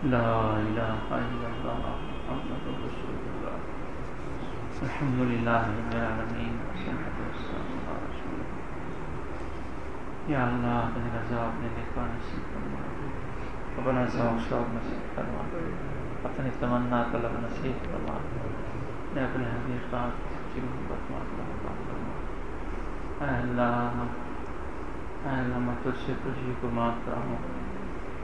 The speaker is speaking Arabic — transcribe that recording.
لا إله إلا الله محمد رسول الله الحمد لله رب العالمين والصلاة والسلام على رسول الله يا الله من العذاب من لقاء الله ربنا ذوق شوق نصیب فرما اپنی تمنا طلب نصیب الله یا اپنے حبیب پاک کی الله میں اللہ پاک فرما اے اللہ اے اللہ میں تجھ سے تجھی کو مانگتا ہوں